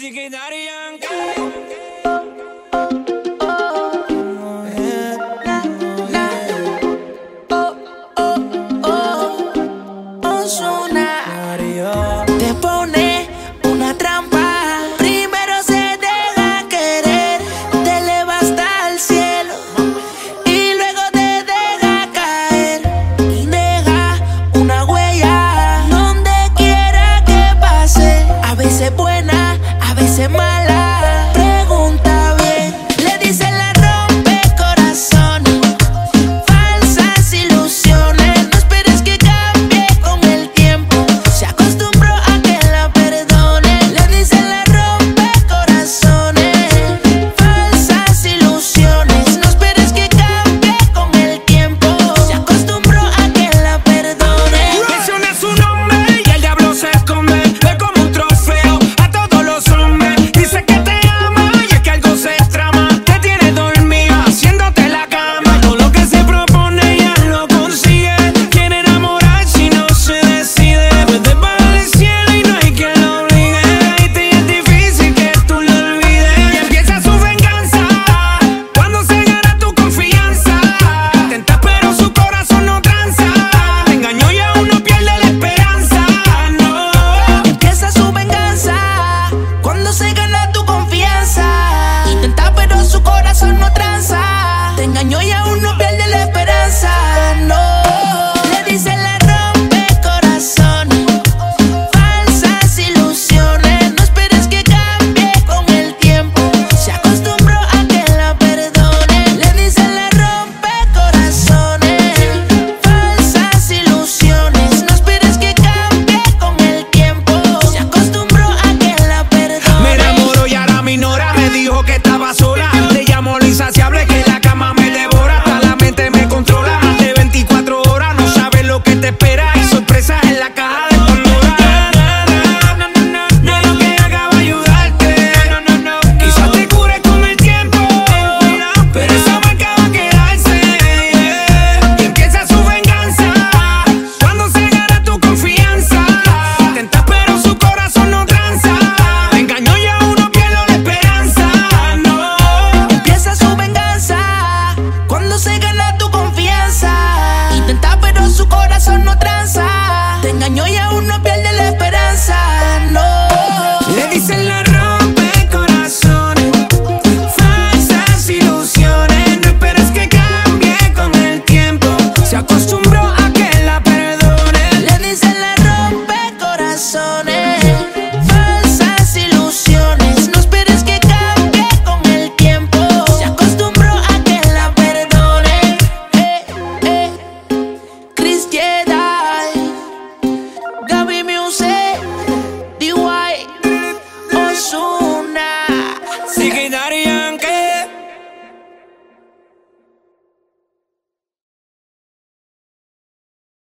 Sigue Daddy Te pone una trampa. Primero se deja querer, te hasta cielo y luego te deja caer. Y deja una huella donde quiera que pase. A veces buena mala. engañó y aún no pierde